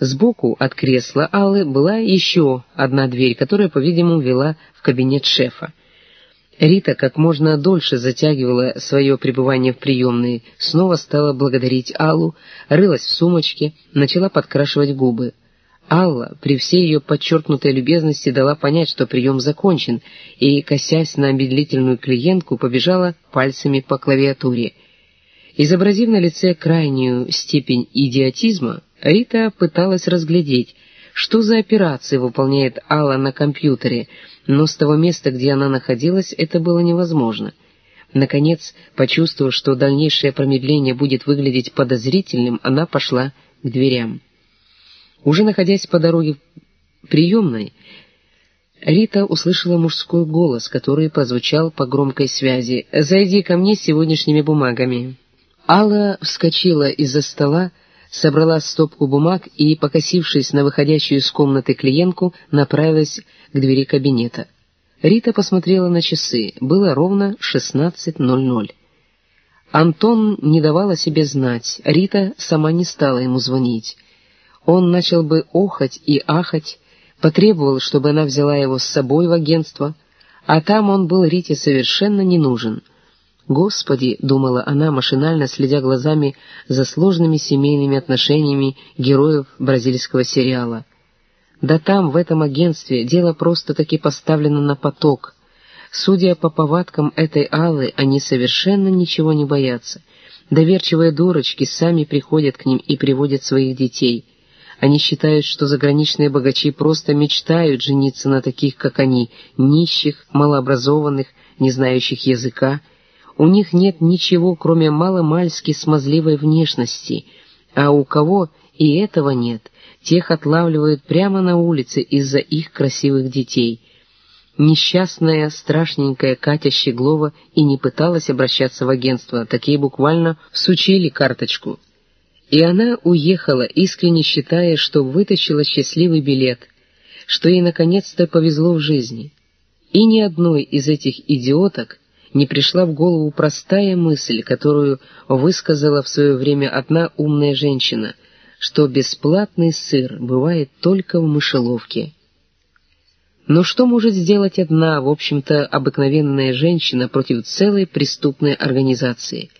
Сбоку от кресла Аллы была еще одна дверь, которая, по-видимому, вела в кабинет шефа. Рита как можно дольше затягивала свое пребывание в приемной, снова стала благодарить Аллу, рылась в сумочке, начала подкрашивать губы. Алла при всей ее подчеркнутой любезности дала понять, что прием закончен, и, косясь на медлительную клиентку, побежала пальцами по клавиатуре. Изобразив на лице крайнюю степень идиотизма, Рита пыталась разглядеть, что за операции выполняет Алла на компьютере, но с того места, где она находилась, это было невозможно. Наконец, почувствовав, что дальнейшее промедление будет выглядеть подозрительным, она пошла к дверям. Уже находясь по дороге приемной, Рита услышала мужской голос, который позвучал по громкой связи. «Зайди ко мне с сегодняшними бумагами». Алла вскочила из-за стола, собрала стопку бумаг и, покосившись на выходящую из комнаты клиентку, направилась к двери кабинета. Рита посмотрела на часы. Было ровно 16.00. Антон не давал о себе знать. Рита сама не стала ему звонить. Он начал бы охать и ахать, потребовал, чтобы она взяла его с собой в агентство, а там он был Рите совершенно не нужен — «Господи!» — думала она, машинально следя глазами за сложными семейными отношениями героев бразильского сериала. «Да там, в этом агентстве, дело просто-таки поставлено на поток. Судя по повадкам этой Аллы, они совершенно ничего не боятся. Доверчивые дурочки сами приходят к ним и приводят своих детей. Они считают, что заграничные богачи просто мечтают жениться на таких, как они, нищих, малообразованных, не знающих языка, у них нет ничего, кроме маломальски смазливой внешности, а у кого и этого нет, тех отлавливают прямо на улице из-за их красивых детей. Несчастная, страшненькая Катя Щеглова и не пыталась обращаться в агентство, такие буквально всучили карточку. И она уехала, искренне считая, что вытащила счастливый билет, что ей наконец-то повезло в жизни. И ни одной из этих идиоток не пришла в голову простая мысль, которую высказала в свое время одна умная женщина, что бесплатный сыр бывает только в мышеловке. Но что может сделать одна, в общем-то, обыкновенная женщина против целой преступной организации?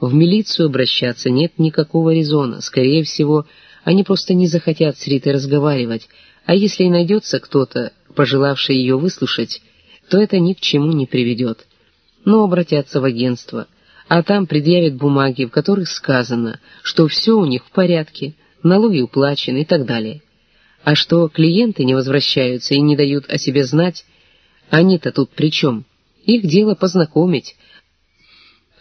В милицию обращаться нет никакого резона, скорее всего, они просто не захотят с Ритой разговаривать, а если и найдется кто-то, пожелавший ее выслушать, то это ни к чему не приведет но обратятся в агентство, а там предъявят бумаги, в которых сказано, что все у них в порядке, налоги уплачены и так далее. А что клиенты не возвращаются и не дают о себе знать, они-то тут при чем? Их дело познакомить.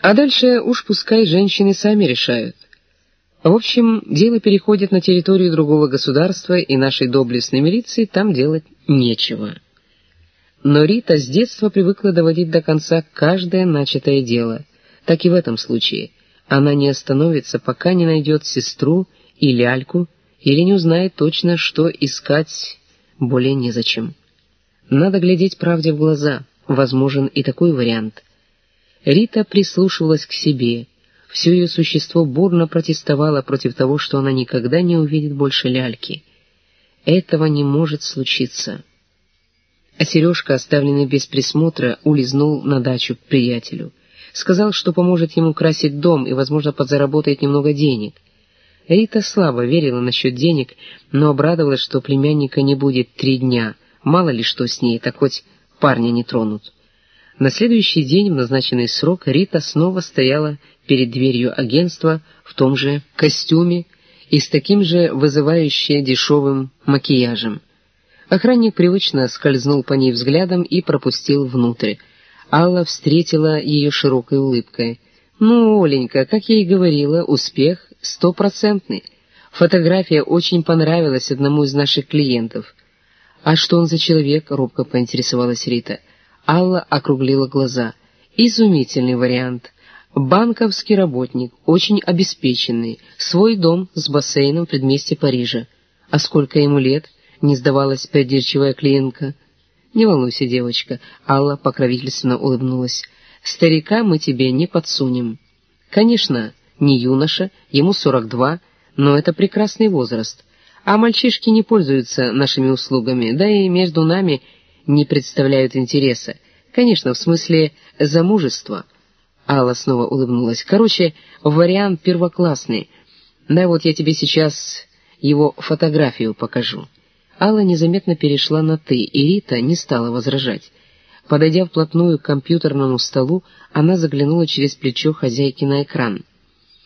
А дальше уж пускай женщины сами решают. В общем, дело переходит на территорию другого государства, и нашей доблестной милиции там делать нечего». Но Рита с детства привыкла доводить до конца каждое начатое дело. Так и в этом случае. Она не остановится, пока не найдет сестру и ляльку, или не узнает точно, что искать более незачем. Надо глядеть правде в глаза, возможен и такой вариант. Рита прислушивалась к себе. Все ее существо бурно протестовало против того, что она никогда не увидит больше ляльки. Этого не может случиться а Сережка, оставленный без присмотра, улизнул на дачу к приятелю. Сказал, что поможет ему красить дом и, возможно, подзаработает немного денег. Рита слабо верила насчет денег, но обрадовалась, что племянника не будет три дня. Мало ли что с ней, так хоть парня не тронут. На следующий день, в назначенный срок, Рита снова стояла перед дверью агентства в том же костюме и с таким же вызывающе дешевым макияжем. Охранник привычно скользнул по ней взглядом и пропустил внутрь. Алла встретила ее широкой улыбкой. «Ну, Оленька, как я и говорила, успех стопроцентный. Фотография очень понравилась одному из наших клиентов». «А что он за человек?» — робко поинтересовалась Рита. Алла округлила глаза. «Изумительный вариант. Банковский работник, очень обеспеченный, свой дом с бассейном в предместе Парижа. А сколько ему лет?» Не сдавалась придирчивая клиентка. «Не волнуйся, девочка», — Алла покровительственно улыбнулась. «Старика мы тебе не подсунем». «Конечно, не юноша, ему сорок два, но это прекрасный возраст. А мальчишки не пользуются нашими услугами, да и между нами не представляют интереса. Конечно, в смысле замужества. Алла снова улыбнулась. Короче, вариант первоклассный. Да вот я тебе сейчас его фотографию покажу. Алла незаметно перешла на «ты», и Рита не стала возражать. Подойдя вплотную к компьютерному столу, она заглянула через плечо хозяйки на экран —